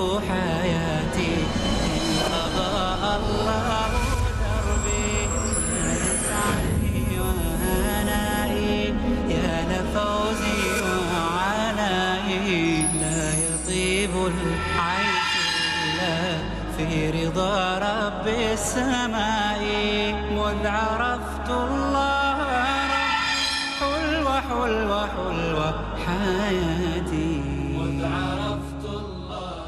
السماء مذ عرفت الله حلوة حلوة حلوة حياتي. مذ عرفت الله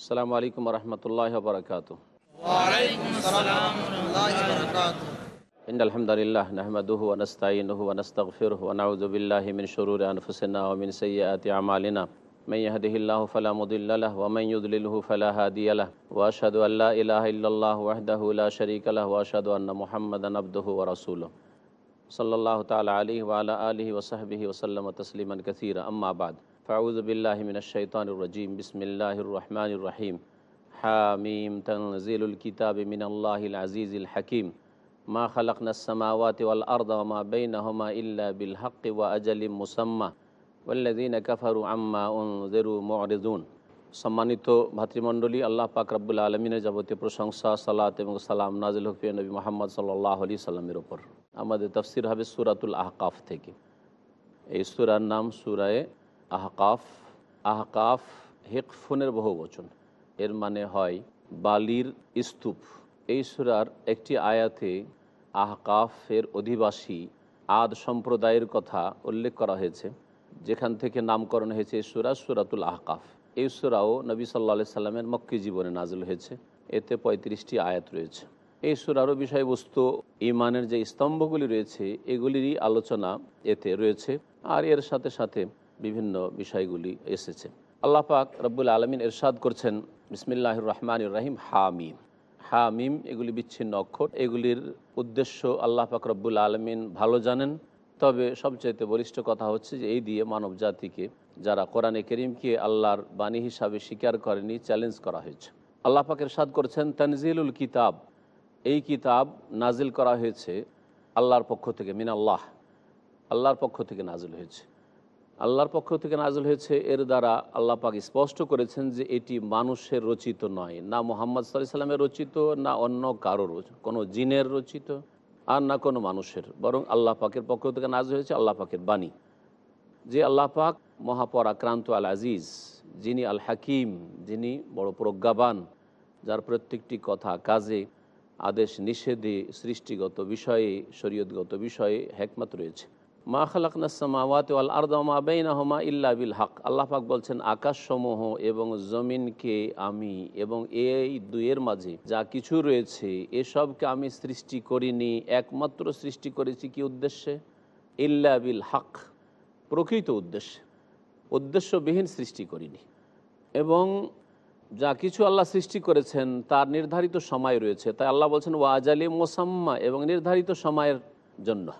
السلام عليكم ورحمة الله وبركاته. وعليكم السلام ورحمة الله وبركاته. إن الحمد لله نحمده ونستعينه ونستغفره ونعوذ بالله من شرور أنفسنا ومن سيئات أعمالنا. من يهده الله فلا مضل له ومن يضلله فلا هادي له وأشهد أن لا إله إلا الله وحده لا شريك له وأشهد أن محمدا عبده ورسوله. صلى الله تعالى عليه وعلى آله وصحبه وسلم تسليما كثيرا. أما بعد فأعوذ بالله من الشيطان الرجيم. بسم الله الرحمن الرحيم. حاميم تنزيل الكتاب من الله العزيز الحكيم. ما خلقنا السماوات والأرض وما بينهما إلا بالحق وأجل مسمى. আম্মা সম্মানিত ভাতৃমণ্ডলী, আল্লাহ পাক রব্বুল আলমিনের যাবতীয় প্রশংসা, সালাত এবং সালাম নাজিল হফি নবী মোহাম্মদ সাল্লাহ আলি সাল্লামের ওপর আমাদের তফসির হবে সুরাতুল আহকাফ থেকে। এই সুরার নাম সুরায় আহকাফ। আহকাফ হেকফুনের বহু বচন। এর মানে হয় বালির স্তূপ। এই সুরার একটি আয়াতে আহকাফের অধিবাসী আদ সম্প্রদায়ের কথা উল্লেখ করা হয়েছে। যেখান থেকে নামকরণ হয়েছে এই সুরা, সুরাতুল আহকাফ। এই সুরাও নবী সাল্লা সাল্লামের মক্কি জীবনে নাজল হয়েছে। এতে পঁয়ত্রিশটি আয়াত রয়েছে। এই সুরারও বিষয়বস্তু ইমানের যে স্তম্ভগুলি রয়েছে, এগুলিরই আলোচনা এতে রয়েছে। আর এর সাথে সাথে বিভিন্ন বিষয়গুলি এসেছে। আল্লাহ পাক রব্বুল আলমিন এরশাদ করছেন বিসমিল্লাহ রহমান রাহিম, হামিম। হামিম এগুলি বিচ্ছিন্ন অক্ষর। এগুলির উদ্দেশ্য আল্লাহ পাক রব্বুল আলমিন ভালো জানেন। তবে সবচাইতে বলিষ্ঠ কথা হচ্ছে যে, এই দিয়ে মানব জাতিকে যারা কোরআনে করিমকে আল্লাহর বাণী হিসাবে স্বীকার করেনি চ্যালেঞ্জ করা হয়েছে। আল্লাহ পাকের সাদ করছেন, তানজিলুল কিতাব। এই কিতাব নাজিল করা হয়েছে আল্লাহর পক্ষ থেকে মিন আল্লাহ আল্লাহর পক্ষ থেকে নাজিল হয়েছে। আল্লাহর পক্ষ থেকে নাজিল হয়েছে এর দ্বারা আল্লাহ পাক স্পষ্ট করেছেন যে, এটি মানুষের রচিত নয়, না মোহাম্মদ সাল্লাহ সাল্লামের রচিত, না অন্য কারোর কোনো জিনের রচিত। আর না কোনো মানুষের। বরং আল্লাহ পাকের পক্ষ থেকে নাজ হয়েছে আল্লাহ পাকের বাণী। যে আল্লাহ পাক মহাপরাক্রান্ত আল আজিজ যিনি আল হাকিম যিনি বড় প্রজ্ঞাবান, যার প্রত্যেকটি কথা কাজে, আদেশ নিষেধে, সৃষ্টিগত বিষয়ে, শরীয়তগত বিষয়ে হ্যাকমাত রয়েছে। মা খালাকনাসমাওয়াত আল ইল্লা বিল হক। আল্লাহ পাক বলছেন, আকাশসমূহ এবং জমিনকে আমি এবং এই দুয়ের মাঝে যা কিছু রয়েছে, এসবকে আমি সৃষ্টি করিনি, একমাত্র সৃষ্টি করেছি কি উদ্দেশ্যে? ইল্লা বিল হক, প্রকৃত উদ্দেশ্যে। উদ্দেশ্যবিহীন সৃষ্টি করিনি। এবং যা কিছু আল্লাহ সৃষ্টি করেছেন, তার নির্ধারিত সময় রয়েছে। তাই আল্লাহ বলছেন ওয়াজালি মোসাম্মা এবং নির্ধারিত সময়ের জন্য।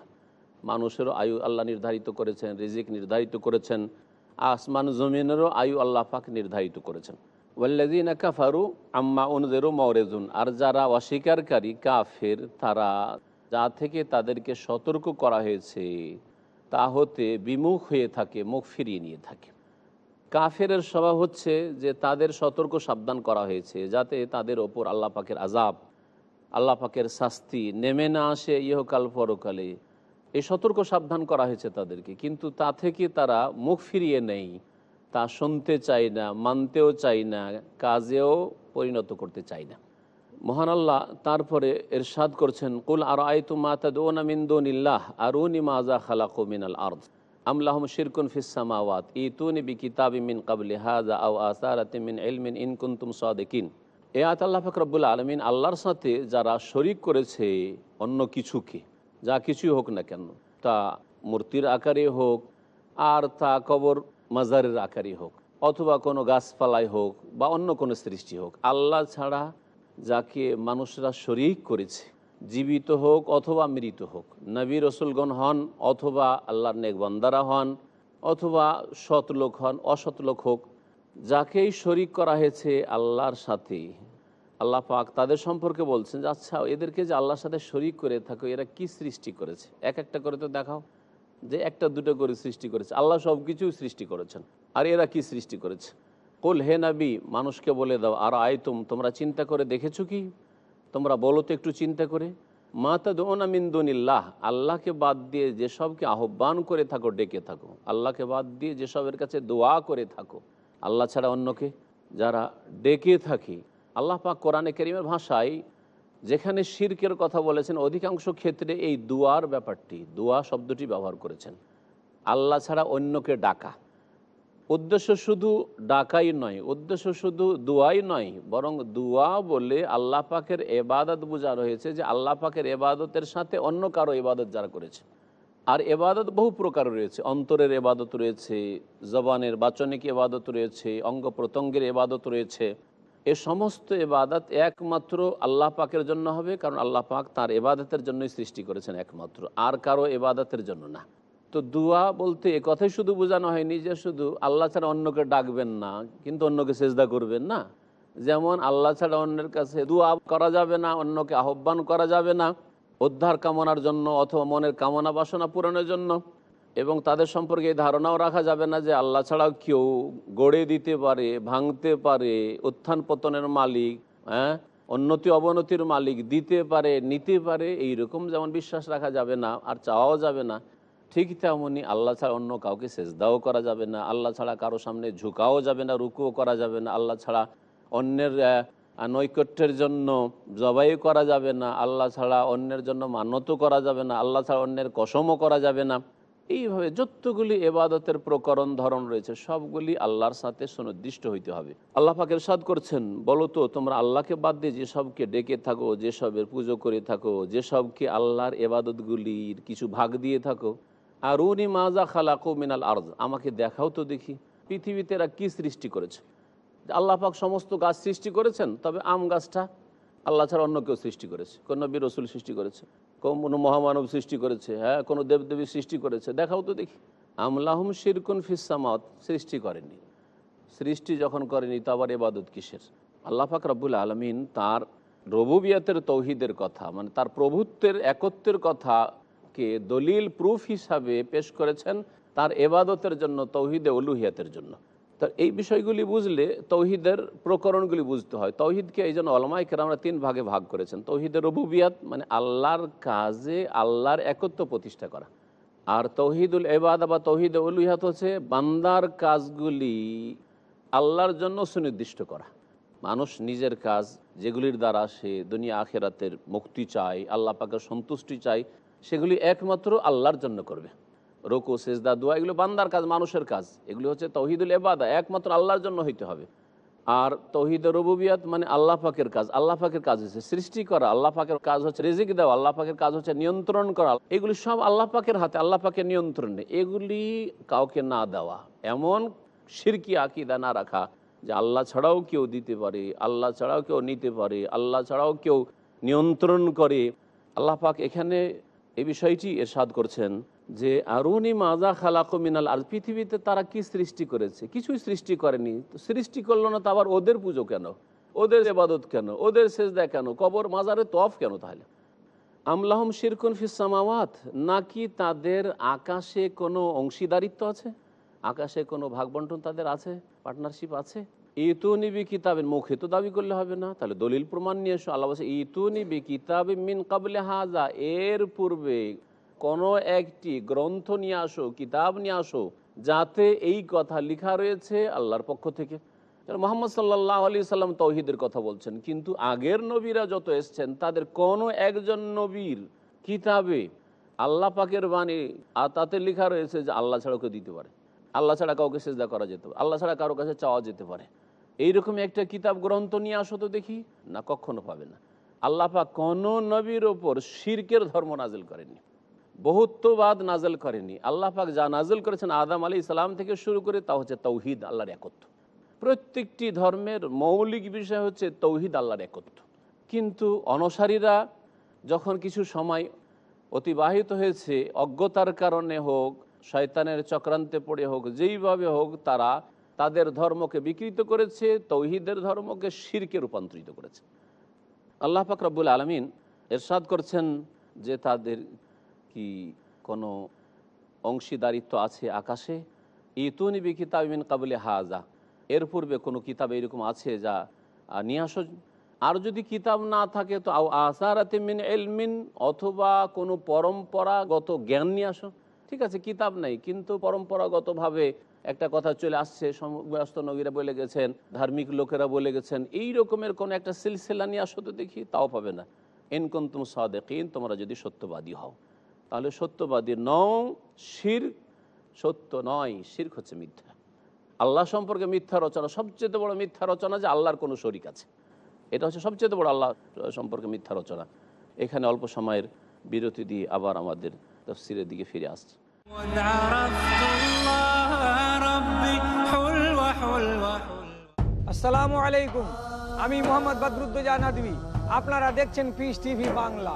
মানুষেরও আয়ু আল্লাহ নির্ধারিত করেছেন, রিজিক নির্ধারিত করেছেন, আসমান জমিনেরও আয়ু আল্লাহ পাক নির্ধারিত করেছেন। ওয়াল্লাদিন কাফারু আম্মা অনুদেরও মরেজুন আর যারা অস্বীকারী কাফের, তারা যা থেকে তাদেরকে সতর্ক করা হয়েছে, তা হতে বিমুখ হয়ে থাকে, মুখ ফিরিয়ে নিয়ে থাকে। কাফের স্বভাব হচ্ছে যে তাদের সতর্ক সাবধান করা হয়েছে, যাতে তাদের ওপর আল্লাহ পাকের আজাব আল্লাহ পাকের শাস্তি নেমে না আসে ইহকাল পরকালে। এই সতর্ক সাবধান করা হয়েছে তাদেরকে। কিন্তু তা থেকে তারা মুখ ফিরিয়ে নেই। তা শুনতে চাই না, মানতেও চাই না, কাজেও পরিণত করতে চাই না। মহান আল্লাহ তারপরে এরশাদ করছেন, কুল আর আয়তু মাতাদোনা মিন্দুনিল্লাহ আরুনি মাজা খালাকু মিনাল আর্দ। আমলাহম শিরকুন ফিসামাওয়াত ইতুনি বি কিতাবি মিন কাবলি হাজা আও আসারাতি মিন ইলমিন ইন কুনতুম সাদিকিন। এ আয়াত আল্লাহ ফাকরাবুল আলমিন আল্লাহর সাথে যারা শরিক করেছে অন্য কিছুকে যা কিছুই হোক না কেন, তা মূর্তির আকারে হোক আর তা কবর মাজারের আকারে হোক অথবা কোনো গাছপালায় হোক বা অন্য কোনো সৃষ্টি হোক, আল্লাহ ছাড়া যাকে মানুষরা শরিক করেছে, জীবিত হোক অথবা মৃত হোক, নবী রসুলগণ হন অথবা আল্লাহর নেকবন্দারা হন অথবা সৎ লোক হন, অসৎ লোক হোক, যাকেই শরিক করা হয়েছে আল্লাহর সাথে আল্লাহ পাক তাদের সম্পর্কে বলছেন যে আচ্ছা এদেরকে যে আল্লাহর সাথে শরিক করে থাকো, এরা কি সৃষ্টি করেছে? এক একটা করে তো দেখাও যে একটা, দুটো করে সৃষ্টি করেছে। আল্লাহ সব কিছুই সৃষ্টি করেছেন। আর এরা কি সৃষ্টি করেছে? কুল হে নাবি, মানুষকে বলে দাও, আর আয়তুম, তোমরা চিন্তা করে দেখেছ কি? তোমরা বলো তো একটু চিন্তা করে। মাতাদোনা মিন্দুনিল্লাহ আল্লাহকে বাদ দিয়ে যেসবকে আহ্বান করে থাকো, ডেকে থাকো। আল্লাহকে বাদ দিয়ে যেসবের কাছে দোয়া করে থাকো। আল্লাহ ছাড়া অন্যকে যারা ডেকে থাকি আল্লাহ পাক কোরআনে করিমের ভাষায় যেখানে শিরকের কথা বলেছেন, অধিকাংশ ক্ষেত্রে এই দুয়ার ব্যাপারটি, দুয়া শব্দটি ব্যবহার করেছেন। আল্লাহ ছাড়া অন্যকে ডাকা। উদ্দেশ্য শুধু ডাকাই নয়, উদ্দেশ্য শুধু দুয়াই নয়, বরং দুয়া বলে আল্লাহ পাকের এবাদত বোঝানো হয়েছে যে আল্লাহ পাকের এবাদতের সাথে অন্য কারও এবাদত যারা করেছে আর এবাদত বহু প্রকার রয়েছে, অন্তরের এবাদত রয়েছে, জবানের বাচনিক এবাদত রয়েছে অঙ্গ প্রত্যঙ্গের এবাদত রয়েছে। এ সমস্ত এবাদত একমাত্র আল্লাহ পাকের জন্য হবে, কারণ আল্লাহ পাক তার এবাদতের জন্যই সৃষ্টি করেছেন একমাত্র। আর কারও এবাদতের জন্য না। তো দুয়া বলতে এ কথাই শুধু বোঝানো হয়নি যে শুধু আল্লাহ ছাড়া অন্যকে ডাকবেন না, কিন্তু অন্যকে সেজদা করবেন না। যেমন আল্লাহ ছাড়া অন্যের কাছে দুয়া করা যাবে না, অন্যকে আহ্বান করা যাবে না, উদ্ধার কামনার জন্য অথবা মনের কামনা বাসনা পূরণের জন্য। এবং তাদের সম্পর্কে এই ধারণাও রাখা যাবে না যে আল্লাহ ছাড়াও কেউ গড়ে দিতে পারে, ভাঙতে পারে, উত্থান পতনের মালিক হ্যাঁ উন্নতি অবনতির মালিক, দিতে পারে, নিতে পারে এই রকম যেমন বিশ্বাস রাখা যাবে না আর চাওয়াও যাবে না, ঠিক তেমনই আল্লাহ ছাড়া অন্য কাউকে সেজদাও করা যাবে না, আল্লাহ ছাড়া কারও সামনে ঝুঁকাও যাবে না, রুকুও করা যাবে না, আল্লাহ ছাড়া অন্যের নৈকট্যের জন্য জবাই করা যাবে না, আল্লাহ ছাড়া অন্যের জন্য মান্যতও করা যাবে না, আল্লাহ ছাড়া অন্যের কসমও করা যাবে না। এইভাবে যতগুলি এবাদতের প্রকরণ ধরন রয়েছে, সবগুলি আল্লাহর সাথে সুনির্দিষ্ট হইতে হবে। আল্লাহ পাকের সাদ করছেন, বলো তো তোমরা আল্লাহকে বাদ দিয়ে যেসবকে ডেকে থাকো, যেসবের পুজো করে থাকো, যেসবকে আল্লাহর এবাদতগুলির কিছু ভাগ দিয়ে থাকো। আর উনি মাজা খালাকো মিনাল আর্জ আমাকে দেখাও তো দেখি পৃথিবীতে এরা কী সৃষ্টি করেছে। আল্লাহ পাক সমস্ত গাছ সৃষ্টি করেছেন, তবে আম গাছটা আল্লাহ ছাড়া অন্য কেউ সৃষ্টি করেছে, কোন নবী রসুল সৃষ্টি করেছে। কোনো মহামানব সৃষ্টি করেছে হ্যাঁ? কোনো দেবদেবী সৃষ্টি করেছে। দেখাও তো দেখি। আমলাহম শিরকুন ফিসামাত সৃষ্টি করেনি। সৃষ্টি যখন করেনি, তো আবার এবাদত কিসের? আল্লাহ পাক রব্বুল আলমিন তার রবুবিয়াতের তৌহিদের কথা মানে তার প্রভুত্বের একত্বের কথাকে দলিল প্রুফ হিসাবে পেশ করেছেন তার এবাদতের জন্য, তৌহিদে অলুহিয়াতের জন্য। তো এই বিষয়গুলি বুঝলে তৌহিদের প্রকরণগুলি বুঝতে হয়। তৌহিদকে এই জন্য অলমাইকের আমরা তিন ভাগে ভাগ করেছেন। তৌহিদের রবুবিয়াত মানে আল্লাহর কাজে আল্লাহর একত্ব প্রতিষ্ঠা করা। আর তৌহিদুল এবাদ বা তৌহিদ উলুহাত হচ্ছে বান্দার কাজগুলি আল্লাহর জন্য সুনির্দিষ্ট করা। মানুষ নিজের কাজ যেগুলির দ্বারা সে দুনিয়া আখেরাতের মুক্তি চায়, আল্লাহ পাকের সন্তুষ্টি চায়, সেগুলি একমাত্র আল্লাহর জন্য করবে। রোকো, সেজদা, দোয়া, এগুলো বান্দার কাজ, মানুষের কাজ। এগুলি হচ্ছে তৌহিদুল এবাদা একমাত্র আল্লাহর জন্য হইতে হবে। আর তৌহিদ রবুবিয়াত মানে আল্লাহ পাকের কাজ, আল্লাহ পাকের কাজ হচ্ছে সৃষ্টি করা, আল্লাহ পাকের কাজ হচ্ছে রেজিক দেওয়া, আল্লাহ পাকের কাজ হচ্ছে নিয়ন্ত্রণ করা। এগুলি সব আল্লাহ পাকের হাতে, আল্লাহ পাকের নিয়ন্ত্রণে এগুলি কাউকে না দেওয়া। এমন সিরকি আকিদা না রাখা যে আল্লাহ ছাড়াও কেউ দিতে পারে, আল্লাহ ছাড়াও কেউ নিতে পারে, আল্লাহ ছাড়াও কেউ নিয়ন্ত্রণ করে। আল্লাহ পাক এখানে এই বিষয়টি এরশাদ করছেন। যে আরুনি মাজা খালাকো মিনাল আর পৃথিবীতে তারা কি সৃষ্টি করেছে? কিছুই সৃষ্টি করেনি। সৃষ্টি করল না তো আবার ওদের পুজো কেন? ওদের এবাদত কেন? ওদের সেজদা কেন? কবর মাজারে তফ কেন তাহলে? আমলাহম শিরকুন ফিসামাওয়াত নাকি তাদের আকাশে কোনো অংশীদারিত্ব আছে? আকাশে কোনো ভাগ বন্টন তাদের আছে? পার্টনারশিপ আছে? ইতু নিবি কিতাবের মুখে তো দাবি করলে হবে না। তাহলে দলিল প্রমাণ নিয়ে এসো। আল্লাহ বলছে ইতু নিবি কিতাবে মিন কাবলে হাজা এর পূর্বে কোনো একটি গ্রন্থ নিয়ে আসো, কিতাব নিয়ে আসো, যাতে এই কথা লেখা রয়েছে আল্লাহর পক্ষ থেকে। মোহাম্মদ সাল্লাহ আলি সাল্লাম তৌহিদের কথা বলছেন, কিন্তু আগের নবীরা যত এসছেন, তাদের কোনো একজন নবীর কিতাবে আল্লাহ পাকের বাণী, আর তাতে লেখা রয়েছে যে আল্লাহ ছাড়া কেউ দিতে পারে। আল্লাহ ছাড়া কাউকে সেজদা করা যেতে পারে, আল্লাহ ছাড়া কারও কাছে চাওয়া যেতে পারে। এইরকম একটা কিতাব গ্রন্থ নিয়ে আসো তো দেখি, না কখনো পাবে না। আল্লাহ পাক কোনো নবীর ওপর শিরকের ধর্ম নাজিল করেনি বহুত্ববাদ নাজল করেনি। আল্লাহ পাক যা নাজল করেছেন আদাম আলী ইসলাম থেকে শুরু করে তা হচ্ছে তৌহিদ, আল্লাহর একত্র প্রত্যেকটি ধর্মের মৌলিক বিষয় হচ্ছে তৌহিদ, আল্লাহর একত্র কিন্তু অনসারীরা যখন কিছু সময় অতিবাহিত হয়েছে, অজ্ঞতার কারণে হোক, শয়তানের চক্রান্তে পড়ে হোক, যেইভাবে হোক, তারা তাদের ধর্মকে বিকৃত করেছে, তৌহিদের ধর্মকে শিরকে রূপান্তরিত করেছে। আল্লাহ পাক রব্বুল আলমিন এরশাদ করছেন যে তাদের কি কোনো অংশীদারিত্ব আছে আকাশে? ইতুনি বি কিতাবিন কাবলে হাজা। এর পূর্বে কোনো কিতাব এরকম আছে যা নিয়ে আসো। আর যদি কিতাব না থাকে, তো আসারাতে মিন এলমিন অথবা কোনো পরম্পরাগত জ্ঞান নিয়ে আসো। ঠিক আছে, কিতাব নেই, কিন্তু পরম্পরাগতভাবে একটা কথা চলে আসছে। সমস্ত নবীরা বলে গেছেন, ধার্মিক লোকেরা বলে গেছেন, এই রকমের কোনো একটা সিলসিলা নিয়ে আসো তো দেখি, তাও পাবে না। এনকন তুম সাদেকিন, তোমরা যদি সত্যবাদী হও। তাহলে সত্যবাদী নও, শির সত্য নয় শির হচ্ছে মিথ্যা। আল্লাহ সম্পর্কে মিথ্যা রচনা, সবচেয়ে বড় মিথ্যা রচনা যে আল্লাহর কোনো শরিক আছে। এটা হচ্ছে সবচেয়ে বড় আল্লাহ সম্পর্কে মিথ্যা রচনা। এখানে অল্প সময়ের বিরতি দিয়ে আবার আমাদের তফসিরের দিকে ফিরে আসছে। আসসালামু আলাইকুম। আমি মোহাম্মদ বদরুদ্দোজা নদী আপনারা দেখছেন peace TV Bangla.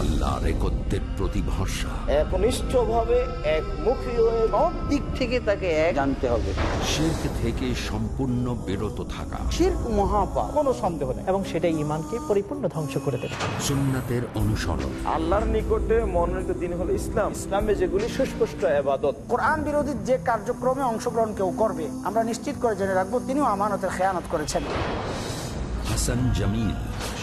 আল্লাহ রেকত্বের প্রতি ভরসা একনিষ্ঠভাবে একমুখী হয়ে সব দিক থেকে তাকে এক জানতে হবে। শির্ক থেকে সম্পূর্ণ বিরত থাকা। শির্ক মহাপা কোনো সন্দেহ নেই। এবং সেটা ইমানকে পরিপূর্ণ ধ্বংস করে দেবে। সুন্নাতের অনুসরণ। আল্লাহর নিকটে মনোনীত দিন হলো ইসলাম। ইসলামে যেগুলি সুস্পষ্ট আবাদত কোরআন বিরোধী যে কার্যক্রমে অংশগ্রহণ কেউ করবে আমরা নিশ্চিত করে জেনে রাখব তিনিও আমানতের খেয়ানত করেছেন। Hasan Jamil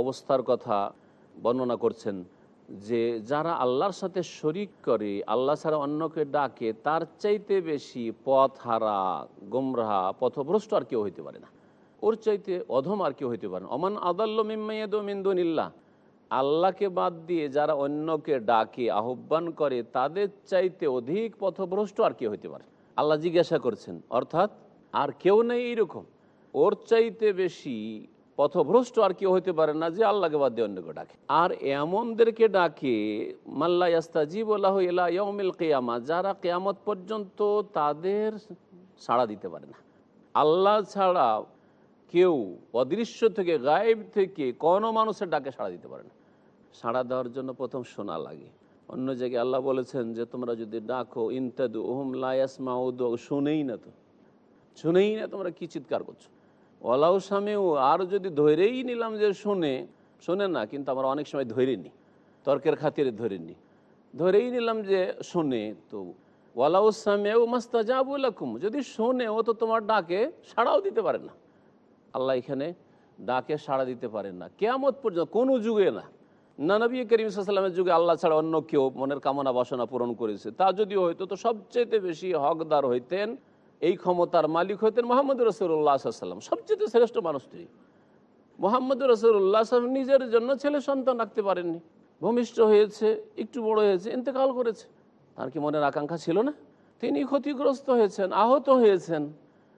অবস্থার কথা বর্ণনা করছেন যে যারা আল্লাহর সাথে শরিক করে, আল্লাহ ছাড়া অন্যকে ডাকে, তার চাইতে বেশি পথ হারা গোমরাহা, পথভ্রষ্ট আর কেউ হইতে পারে না। ওর চাইতে অধম আর কেউ হইতে পারে না। অমান আদাল্ল মিম্মাইয়াদ আল্লাহকে বাদ দিয়ে যারা অন্যকে ডাকে, আহ্বান করে, তাদের চাইতে অধিক পথভ্রষ্ট আর কেউ হইতে পারে আল্লাহ জিজ্ঞাসা করছেন, অর্থাৎ আর কেউ নেই এইরকম। ওর চাইতে বেশি পথভ্রষ্ট আর কেউ হইতে পারে না, যে আল্লাহকে বাদ দিয়ে অন্যকে ডাকে। আর এমনদেরকে ডাকে, মাল্লা ইয়াস্তাজিব আল্লাহ ইলা ইয়মিল কেয়ামা, যারা কেয়ামত পর্যন্ত তাদের সাড়া দিতে পারে না। আল্লাহ ছাড়া কেউ অদৃশ্য থেকে, গায়েব থেকে কোনো মানুষের ডাকে সাড়া দিতে পারে না। সাড়া দেওয়ার জন্য প্রথম শোনা লাগে। অন্য জায়গায় আল্লাহ বলেছেন যে, তোমরা যদি ডাকো, ইন্তাদু ওহম লায়াস মাউদ শুনেই না তো। শুনেই না তোমরা কি চিৎকার করছ। ওলাউ সামেও আর যদি ধরেই নিলাম যে শুনে, শোনে না, কিন্তু আমরা অনেক সময় ধরে নিই তর্কের খাতিরে ধরে নিই ধরেই নিলাম যে শোনে, তো ওয়ালাউ সামেও মাস্তাজাবুলাকুম যদি শোনে, ও তো তোমার ডাকে সাড়াও দিতে পারে না। আল্লাহ এখানে ডাকে সাড়া দিতে পারেন না। কেয়ামত পর্যন্ত, কোনো যুগে না। না, নবী করিম যুগে আল্লাহ ছাড়া অন্য কেউ মনের কামনা বাসনা পূরণ করেছে। তা যদিও হয়তো, তো সবচেয়ে বেশি হকদার হইতেন এই ক্ষমতার মালিক হতেন মোহাম্মদ রসুল্লাহ সাল্লাম সবচেয়ে শ্রেষ্ঠ মানুষ তিনি। মোহাম্মদ রসুল্লাহ সাল্লাম নিজের জন্য ছেলে সন্তান রাখতে পারেননি। ভূমিষ্ঠ হয়েছে, একটু বড় হয়েছে, ইন্তেকাল করেছে। তার কি মনের আকাঙ্ক্ষা ছিল না? তিনি ক্ষতিগ্রস্ত হয়েছেন, আহত হয়েছেন।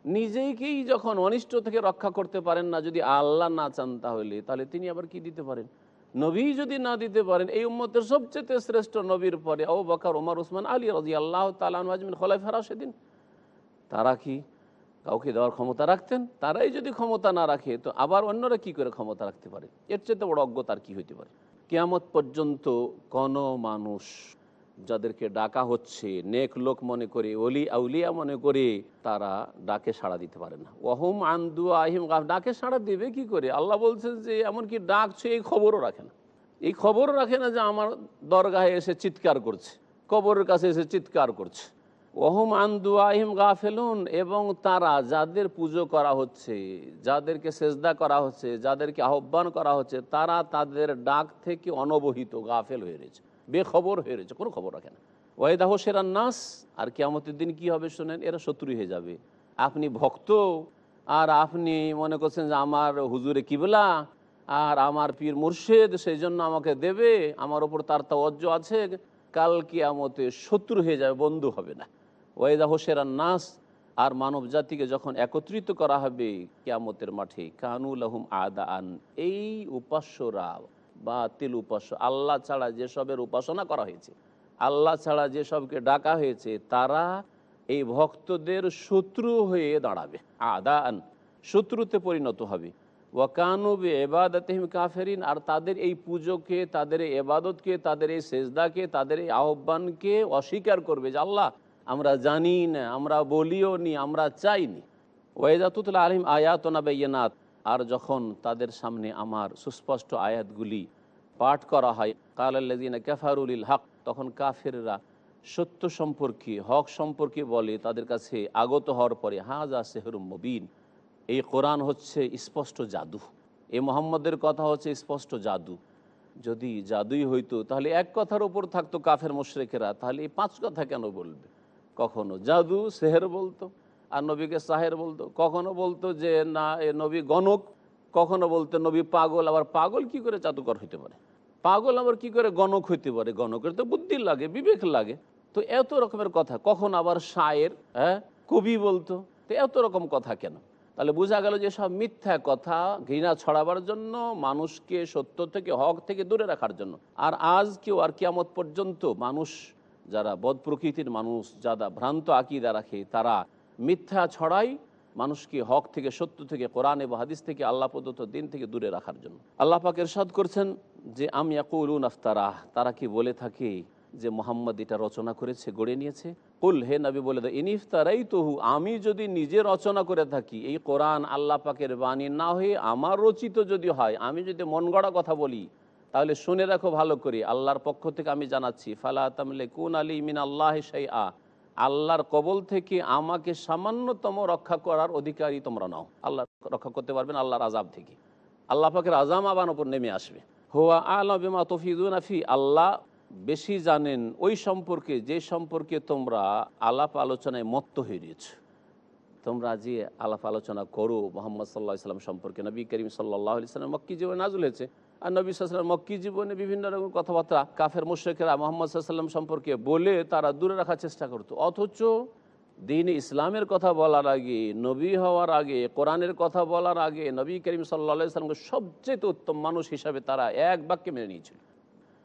নিজেকেই যখন অনিষ্ট থেকে রক্ষা করতে পারেন না, যদি আল্লাহ না চান তাহলে তাহলে তিনি আবার কি দিতে পারেন? নবী যদি না দিতে পারেন, এই উম্মতের সবচেয়ে শ্রেষ্ঠ নবীর পরে ও বকার ওমর উসমান, আলী রাজি আল্লাহ তালান খোলাই ফেরা সেদিন তারা কি কাউকে দেওয়ার ক্ষমতা রাখতেন? তারাই যদি ক্ষমতা না রাখে, তো আবার অন্যরা কি করে ক্ষমতা রাখতে পারে? এর চেয়ে তো বড় অজ্ঞতার কি হইতে পারে? কেয়ামত পর্যন্ত কোনো মানুষ যাদেরকে ডাকা হচ্ছে, নেক লোক মনে করে অলি আউলিয়া মনে করে, তারা ডাকে সাড়া দিতে পারে না। ওহম আন্দু আহিম ডাকে সাড়া দেবে কি করে? আল্লাহ বলছেন যে, এমনকি ডাকছে, এই খবরও রাখে না। এই খবরও রাখে না যে, আমার দরগাহে এসে চিৎকার করছে, কবরের কাছে এসে চিৎকার করছে। ওহম আন্দু আহিম গাফেলুন, এবং তারা যাদের পুজো করা হচ্ছে, যাদেরকে সেজদা করা হচ্ছে, যাদেরকে আহ্বান করা হচ্ছে, তারা তাদের ডাক থেকে অনবহিত গাফেল হয়ে রয়েছে, বেখবর হয়ে রয়েছে, কোনো খবর রাখে না। ওয়েদাহ সেরান নাস, আর কেয়ামতের দিন কি হবে শোনেন, এরা শত্রু হয়ে যাবে। আপনি ভক্ত, আর আপনি মনে করছেন যে আমার হুজুরে কিবলা, আর আমার পীর মুর্শেদ, সেই জন্য আমাকে দেবে, আমার ওপর তার তাওয়াজ্য আছে, কাল কিয়ামতে শত্রু হয়ে যাবে, বন্ধু হবে না। ওয়েদা হোসেরান নাস আর মানব জাতিকে যখন একত্রিত করা হবে কেয়ামতের মাঠে কানুল আহম আদা আন এই উপাস্যরা বা তিল উপাস্য, আল্লাহ ছাড়া যেসবের উপাসনা করা হয়েছে, আল্লাহ ছাড়া যেসবকে ডাকা হয়েছে, তারা এই ভক্তদের শত্রু হয়ে দাঁড়াবে আদা আন শত্রুতে পরিণত হবে। ওয়াকানুবে এবাদতহিম কাফেরিন, আর তাদের এই পুজোকে, তাদের এই এবাদতকে তাদের এই সেজদাকে, তাদের এই আহ্বানকে অস্বীকার করবে যে আল্লাহ আমরা জানি না, আমরা বলিও নি, আমরা চাইনি ওয়েদাতুল আলিম আয়াতনা বেয়নাত আর যখন তাদের সামনে আমার সুস্পষ্ট আয়াতগুলি পাঠ করা হয় কালাল্লাদিনা ক্যাফারুলিল হক, তখন কাফেররা সত্য সম্পর্কে, হক সম্পর্কে বলে, তাদের কাছে আগত হওয়ার পরে, হাজা সেহরুম মবিন। এই কোরআন হচ্ছে স্পষ্ট জাদু। এই মোহাম্মদের কথা হচ্ছে স্পষ্ট জাদু। যদি জাদুই হইতো, তাহলে এক কথার ওপর থাকতো কাফের মোশরেকেরা, তাহলে এই পাঁচ কথা কেন বলবে? কখনো জাদু, সেহের বলতো, আর নবীকে সাহের বলতো। কখনো বলতো যে, না, এ নবী গণক। কখনো বলতো, নবী পাগল। আবার পাগল কি করে জাদুকর হইতে পারে? পাগল আবার কি করে গণক হইতে পারে? গণকের তো বুদ্ধি লাগে, বিবেক লাগে। তো এত রকমের কথা, কখন আবার শায়ের হ্যাঁ কবি বলতো, তো এত রকম কথা কেন? তাহলে বোঝা গেল যে সব মিথ্যা কথা ঘৃণা ছড়াবার জন্য, মানুষকে সত্য থেকে, হক থেকে দূরে রাখার জন্য। আর আজ কেউ, আর কিয়ামত পর্যন্ত মানুষ যারা বদ প্রকৃতির মানুষ, যারা ভ্রান্ত আকিদা রাখে, তারা মিথ্যা ছড়াই মানুষকে হক থেকে, সত্য থেকে, কোরআন এবং হাদিস থেকে, আল্লাহ প্রদত্ত দিন থেকে দূরে রাখার জন্য। আল্লাহ পাক এরশাদ করছেন যে, আমি ইয়াকুলুন আফতারাহ, তারা কি বলে থাকে যে, মোহাম্মদ এটা রচনা করেছে, গড়ে নিয়েছে? কুল, হে নবী বলে দাও ইনিফতারাই তহু আমি যদি নিজে রচনা করে থাকি, এই কোরআন আল্লাহ পাকের বাণী না হয়ে আমার রচিত যদি হয়, আমি যদি মন গড়া কথা বলি তাহলে শুনে রাখো ভালো করে, আল্লাহর পক্ষ থেকে আমি জানাচ্ছি, ফালা তামলে কুন আলী মিন আল্লাহ সেই আ আল্লাহর কবল থেকে আমাকে সামান্যতম রক্ষা করার অধিকারী তোমরা নাও। আল্লাহ রক্ষা করতে পারবেন আল্লাহর আজাব থেকে। আল্লাহ পাকের আজাম আবার ওপর নেমে আসবে। হোয়া আলম বিমা তফিদুন আফি আল্লাহ বেশি জানেন ওই সম্পর্কে, যে সম্পর্কে তোমরা আলাপ আলোচনায় মত্ত হয়ে রয়েছে। তোমরা যে আলাপ আলোচনা করো, মোহাম্মদ সাল্লাহ ইসলাম সম্পর্কে, নবী করিম সাল্লাহ ইসলাম মক্কি জীবনে নাজুল হয়েছে। আর নবী সাল্লাম মক্কি জীবনে বিভিন্ন রকম কথাবার্তা কাফের, মুশ্রেকেরা মোহাম্মদ সাল্লাম সম্পর্কে বলে তারা দূরে রাখার চেষ্টা করতো। অথচ দিন ইসলামের কথা বলার আগে, নবী হওয়ার আগে, কোরআনের কথা বলার আগে নবী করিম সাল্লা ইসলামকে সবচেয়ে উত্তম মানুষ হিসাবে তারা এক বাক্যে মেনে নিয়েছিল।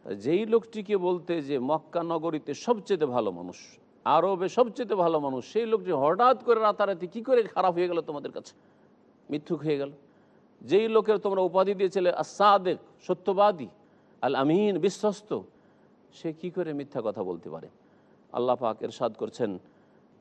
যেই লোকটিকে বলতে যে মক্কা নগরীতে সবচেয়ে ভালো মানুষ, আরবে সবচেয়ে ভালো মানুষ, সেই লোকটি হঠাৎ করে রাতারাতি কি করে খারাপ হয়ে গেল তোমাদের কাছে? মিথ্যুক হয়ে গেল। যেই লোকের তোমরা উপাধি দিয়েছিলে আসাদেক সত্যবাদী আল আমিন বিশ্বস্ত, সে কি করে মিথ্যা কথা বলতে পারে? আল্লাহ পাক এরশাদ করছেন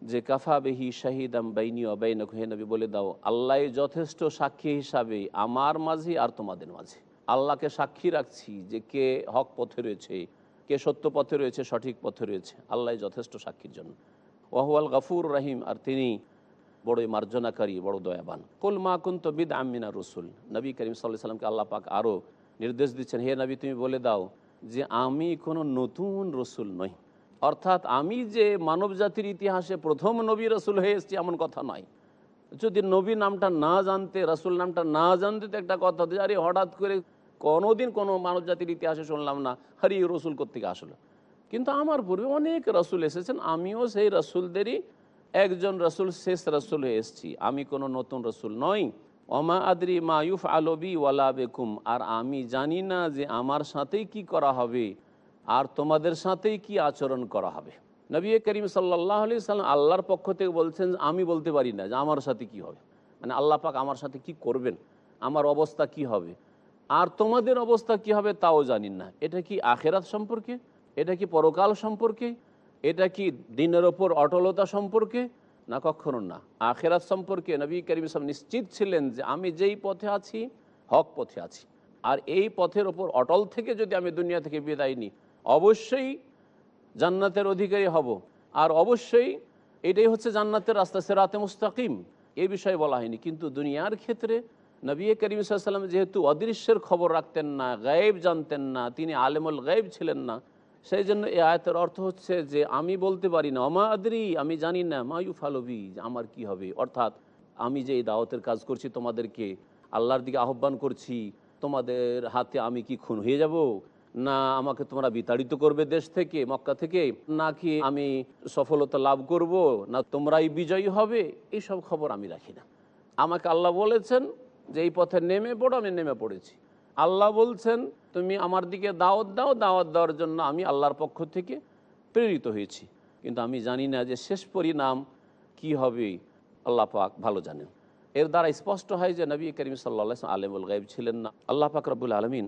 যে, কাফা বেহি শাহিদাম বাইনি অবাইনক হে নবী, বলে দাও আল্লাহ যথেষ্ট সাক্ষী হিসাবে আমার মাঝে আর তোমাদের মাঝে। আল্লাহকে সাক্ষী রাখছি যে, কে হক পথে রয়েছে, কে সত্য পথে রয়েছে, সঠিক পথে রয়েছে। আল্লাহ যথেষ্ট সাক্ষীর জন্য। ওয়াহুয়াল গাফুর রাহিম। আর তিনি বড়ই মার্জনাকারী, বড় দয়াবান। কুল মা কুন্ত বিদ আমিনা রসুল। নবী করিম সাল্লাহ সাল্লামকে আল্লাহ পাক আরও নির্দেশ দিচ্ছেন, হে নবী, তুমি বলে দাও যে আমি কোনো নতুন রসুল নই। অর্থাৎ আমি যে মানব জাতির ইতিহাসে প্রথম নবী রসুল হয়ে এসেছি এমন কথা নয়। যদি নবী নামটা না জানতে, রসুল নামটা না জানতে তো একটা কথা হতো আরে হঠাৎ করে কোনোদিন কোনো মানব জাতির ইতিহাসে শুনলাম না, হরি রসুল কোথেকে আসলো। কিন্তু আমার পূর্বে অনেক রসুল এসেছেন, আমিও সেই রসুলদেরই একজন রসুল, শেষ রসুল হয়ে এসেছি। আমি কোনো নতুন রসুল নই। অমা আদরি মায়ুফ আলবি ওয়ালা বেকুম। আর আমি জানি না যে আমার সাথেই কি করা হবে। আর তোমাদের সাথেই কি আচরণ করা হবে। নবী করিম সাল্লাহ আলি সাল্লাম আল্লাহর পক্ষ থেকে বলছেন আমি বলতে পারি না যে আমার সাথে কি হবে। মানে আল্লাহ পাক আমার সাথে কি করবেন? আমার অবস্থা কি হবে? আর তোমাদের অবস্থা কি হবে তাও জানি না। এটা কি আখেরাত সম্পর্কে? এটা কি পরকাল সম্পর্কে? এটা কি দিনের ওপর অটলতা সম্পর্কে? না, কখনো না। আখেরাত সম্পর্কে নবী করিম সাহেব নিশ্চিত ছিলেন যে আমি যেই পথে আছি, হক পথে আছি। আর এই পথের ওপর অটল থেকে যদি আমি দুনিয়া থেকে বিদায় নিই, অবশ্যই জান্নাতের অধিকারী হব। আর অবশ্যই এটাই হচ্ছে জান্নাতের রাস্তা, সেরাতে মুস্তাকিম। এই বিষয়ে বলা হয়নি। কিন্তু দুনিয়ার ক্ষেত্রে নবী করিম সাল্লাম যেহেতু অদৃশ্যের খবর রাখতেন না, গায়েব জানতেন না, তিনি আলেমুল গায়েব ছিলেন না সেই জন্য এই আয়তের অর্থ হচ্ছে যে আমি বলতে পারি না অমা আদরি আমি জানি না মায়ু ফালবি আমার কি হবে। অর্থাৎ আমি যে এই দাওয়াতের কাজ করছি, তোমাদেরকে আল্লাহর দিকে আহ্বান করছি, তোমাদের হাতে আমি কি খুন হয়ে যাব? না, আমাকে তোমরা বিতাড়িত করবে দেশ থেকে, মক্কা থেকে? নাকি আমি সফলতা লাভ করব? না তোমরাই বিজয়ী হবে? এইসব খবর আমি রাখি না। আমাকে আল্লাহ বলেছেন যে এই পথে নেমে পড়ো, আমি নেমে পড়েছি। আল্লাহ বলছেন তুমি আমার দিকে দাওয়াত দাও, দাওয়াত দেওয়ার জন্য আমি আল্লাহর পক্ষ থেকে প্রেরিত হয়েছি। কিন্তু আমি জানি না যে শেষ পরিণাম কি হবে। আল্লাহ পাক ভালো জানেন। এর দ্বারা স্পষ্ট হয় যে নবী করিম সাল্লা আলমুল গাইব ছিলেন না। আল্লাহ পাক রব্বুল আলমিন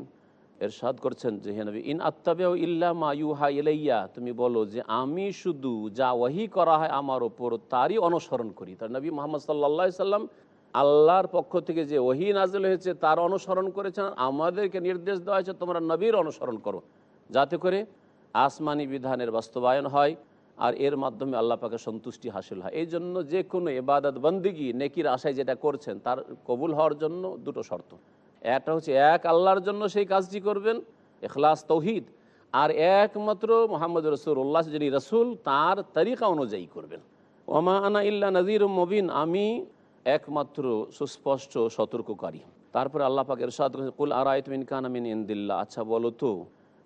এরশাদ করছেন যে, হে নবী, ইন আত্তাবেও ইল্লা মা ইলাইয়া তুমি বলো যে, আমি শুধু যা ওয়াহি করা হয় আমার ওপর, তারই অনুসরণ করি। তার নবী মোহাম্মদ সাল্লা সাল্লাম আল্লাহর পক্ষ থেকে যে ওহি নাজল হয়েছে, তার অনুসরণ করেছেন, আমাদেরকে নির্দেশ দেওয়া হয়েছে, তোমরা নবীর অনুসরণ করো। যাতে করে আসমানি বিধানের বাস্তবায়ন হয়, আর এর মাধ্যমে আল্লাহ পাকে সন্তুষ্টি হাসিল হয়। এই জন্য যে কোনো এবাদত বন্দিগি নেকির আশায় যেটা করছেন, তার কবুল হওয়ার জন্য দুটো শর্ত। একটা হচ্ছে এক, আল্লাহর জন্য সেই কাজটি করবেন এখলাস তৌহিদ, আর একমাত্র মোহাম্মদ রসুল রসুল্লাহ যিনি রসুল, তার তারিকা অনুযায়ী করবেন। ওমা আনা ইল্লা নজির মবিন, আমি একমাত্র সুস্পষ্ট সতর্ককারী। তারপরে আল্লাহ পাক এরশাদ করেছে, কুল আরায়ত মিন কানা মিন ইন্দিল্লা আচ্ছা বলো তো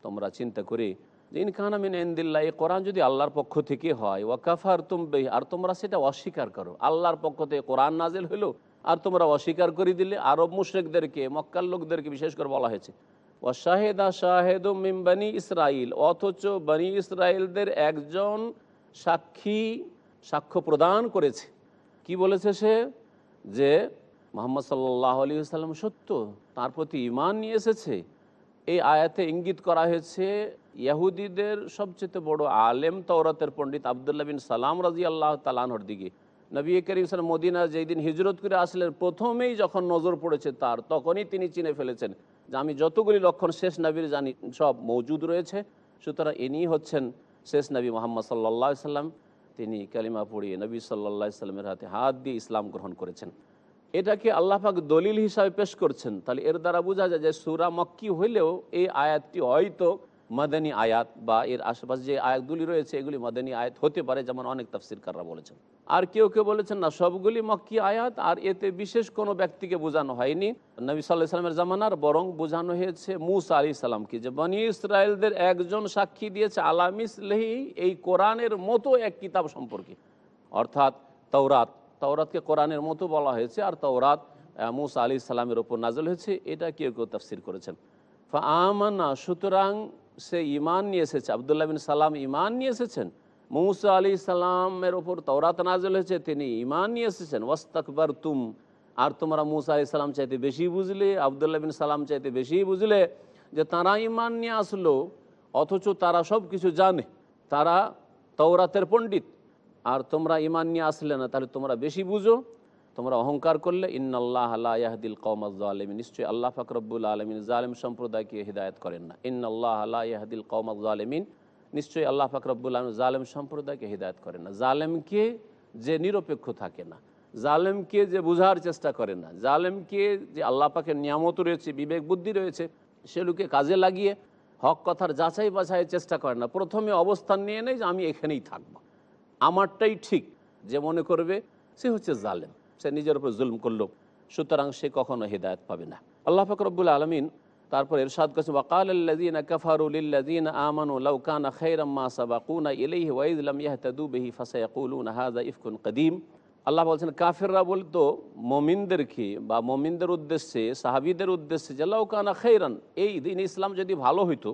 তোমরা চিন্তা করে যে ইন কানা মিন ইন্দিল্লা এই কোরআন যদি আল্লাহর পক্ষ থেকে হয় ওয়াকাফার তুমবে আর তোমরা সেটা অস্বীকার করো। আল্লাহর পক্ষ থেকে কোরআন নাজেল হলো আর তোমরা অস্বীকার করে দিলে আরব মুশ্রেকদেরকে মক্কার লোকদেরকে বিশেষ করে বলা হয়েছে। ও শাহেদা শাহেদ মিমবানি ইসরাইল অথচ বানি ইসরায়েলদের একজন সাক্ষী সাক্ষ্য প্রদান করেছে। কি বলেছে সে? যে মোহাম্মদ সাল্লাহ আলী সাল্লাম সত্য, তার প্রতি ইমান নিয়ে এসেছে। এই আয়াতে ইঙ্গিত করা হয়েছে, ইয়াহুদিদের সবচেয়ে বড় আলেম তৌরাতের পণ্ডিত আবদুল্লাহ বিন সালাম রাজি আল্লাহ তালানহর দিকে। নবী করিম সালাম মদিনা যেই দিন হিজরত করে আসলেন, প্রথমেই যখন নজর পড়েছে তার, তখনই তিনি চিনে ফেলেছেন যে আমি যতগুলি লক্ষণ শেষ নবীর জানি সব মজুদ রয়েছে। সুতরাং ইনি হচ্ছেন শেষ নবী মোহাম্মদ সাল্লাহ সাল্লাম তিনি কালিমা পড়িয়ে নবী সাল্লা সাল্লামের হাতে হাত দিয়ে ইসলাম গ্রহণ করেছেন। এটাকে আল্লাহাক দলিল হিসাবে পেশ করছেন। তাহলে এর দ্বারা বোঝা যায় যে সুরা মক্কি হইলেও এই আয়াতটি হয়তো মাদানী আয়াত বা এর আশেপাশে যে আয়াতগুলি রয়েছে, এগুলি মাদানী আয়াত হতে পারে যেমন অনেক তাফসিরকাররা বলেছেন। আর কেউ কেউ বলেছেন, না, সবগুলি মক্কি আয়াত, আর এতে বিশেষ কোনো ব্যক্তিকে বোঝানো হয়নি। নবী সাল্লাহ সাল্লামের জামানার বরং বোঝানো হয়েছে মুসা আলি সাল্লামকে যে বনি ইসরায়েলদের একজন সাক্ষী দিয়েছে আলামিসলেহি এই কোরআনের মতো এক কিতাব সম্পর্কে। অর্থাৎ তৌরাত তৌরাতকে কোরআনের মতো বলা হয়েছে, আর তৌরাত মুসা আলি সাল্লামের ওপর নাজল হয়েছে, এটা কেউ কেউ তাফসির করেছেন। ফা আমানা সুতরাং সে ইমান নিয়ে এসেছে, আবদুল্লাহ বিন সালাম ইমান নিয়ে এসেছেন। মৌসা আলী সালামের ওপর তৌরাত নাজল হয়েছে, তিনি ইমান নিয়ে এসেছেন। ওয়াস্তাকবার তুম আর তোমরা মুসা আলি সালাম চাইতে বেশি বুঝলে, আবদুল্লাহ বিন সালাম চাইতে বেশি বুঝলে যে তারা ইমান নিয়ে আসলো, অথচ তারা সব কিছু জানে, তারা তৌরাতের পণ্ডিত। আর তোমরা ইমান নিয়ে আসলে না, তাহলে তোমরা বেশি বুঝো। তোমরা অহংকার করলে ইন্নআল্লাহ আলাহাদিল কৌমাজ আলমিন নিশ্চয়ই আল্লাহ ফাকরবুল আলমিন জালেম সম্প্রদায়কে হিদায়ত করেন না। ইন্নআল্লাহ আলাহাদিল কৌমাজ আলমিন নিশ্চয়ই আল্লাহ ফাকরবুল আলম জালেম সম্প্রদায়কে হিদায়ত করেন না। জালেমকে যে নিরপেক্ষ থাকে না, জালেমকে যে বোঝার চেষ্টা করে না, জালেমকে যে আল্লাহ পাকের নিয়ামত রয়েছে, বিবেক বুদ্ধি রয়েছে সেগুলোকে কাজে লাগিয়ে, হক কথার যাচাই বাছাইয়ের চেষ্টা করে না। প্রথমে অবস্থান নিয়ে নেই যে আমি এখানেই থাকব। আমারটাই ঠিক, যে মনে করবে সে হচ্ছে জালেম। সে নিজের উপর জুলম করল, সুতরাং সে কখনো হেদায়ত পাবে না। আল্লাহ ফকরবুল আলমিন তারপর এরশাদ কাছে ওয়াকাল আল্লাযীনা কাফারু লিল্লাযীনা আমানু লাউ কানা খায়রাম মা সাবাকুনা ইলাইহি ওয়া ইয লাম ইয়াহতাদু বিহি ফাসায়াকুলুনা হাযা ইফকুন কদীম। আল্লাহ বলছেন, কাফেররা বলতো, মমিনদেরকে বা মমিনদের উদ্দেশ্যে, সাহাবিদের উদ্দেশ্যে যে লাউ কানা খায়রান, এই দিন ইসলাম যদি ভালো হইতো,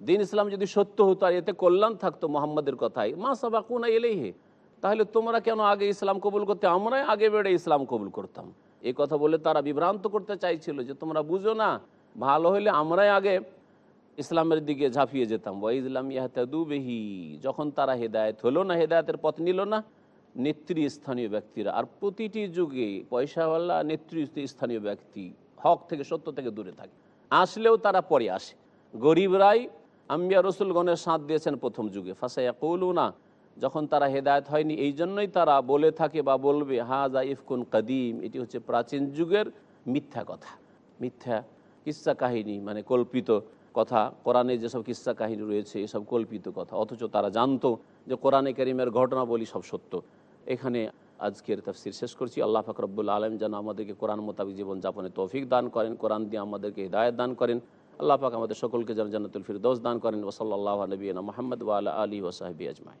দিন ইসলাম যদি সত্য হতো আর এতে কল্যাণ থাকতো মোহাম্মদের কথায়, মা সাবাকুনা ইলাইহি তাহলে তোমরা কেন আগে ইসলাম কবুল করতে? আমরাই আগে বেড়ে ইসলাম কবুল করতাম। এই কথা বলে তারা বিভ্রান্ত করতে চাইছিল যে, তোমরা বুঝো না, ভালো হলে আমরাই আগে ইসলামের দিকে ঝাঁপিয়ে যেতাম। ওয়া ইসলাম ইয়াহতাদুবেহি যখন তারা হেদায়েত হলো না, হেদায়েতের পথ নিল না, নেতৃস্থানীয় ব্যক্তিরা, আর প্রতিটি যুগে পয়সাওয়ালা নেতৃস্থানীয় ব্যক্তি হক থেকে সত্য থেকে দূরে থাকে। আসলেও তারা পরে আসে। গরিবরাই আম্বিয়া রসুলগণের সাঁত দিয়েছেন প্রথম যুগে। ফাঁসাইয়া কৌলু না যখন তারা হেদায়ত হয়নি, এই জন্যই তারা বলে থাকে বা বলবে, হাজা ইফকুন কাদিম। এটি হচ্ছে প্রাচীন যুগের মিথ্যা কথা। মিথ্যা কিস্সা কাহিনী মানে কল্পিত কথা। কোরআনে যেসব কিস্সা কাহিনী রয়েছে, এসব কল্পিত কথা। অথচ তারা জানতো যে কোরআনে করিমের ঘটনা বলি সব সত্য। এখানে আজকের তফসির শেষ করছি। আল্লাহ ফাকরবুল আলম যেন আমাদেরকে কোরআন মোতাবিক জীবনযাপনে তৌফিক দান করেন, কোরআন দিয়ে আমাদেরকে হৃদায়ত দান করেন। আল্লাহ পাক আমাদের সকলকে যেন জান্নাতুল ফিরদৌস দান করেন। ওসল্লাহ নবীনা মোহাম্মদ ওয়ালা আলী ওসাহাবি আজমাই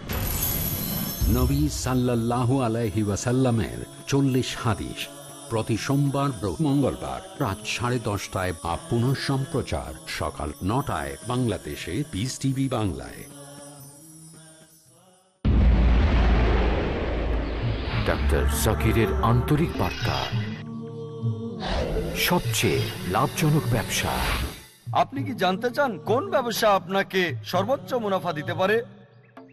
নবী সাল্লাল্লাহু আলাইহি ওয়াসাল্লামের চল্লিশ হাদিস। প্রতি সোমবার ও মঙ্গলবার রাত সাড়ে দশটায় বা পুনঃ সম্প্রচার সকাল নটায় বাংলাদেশে পিস টিভি বাংলায়। ডাক্তার জাকিরের আন্তরিক বার্তা। সবচেয়ে লাভজনক ব্যবসা। আপনি কি জানতে চান কোন ব্যবসা আপনাকে সর্বোচ্চ মুনাফা দিতে পারে?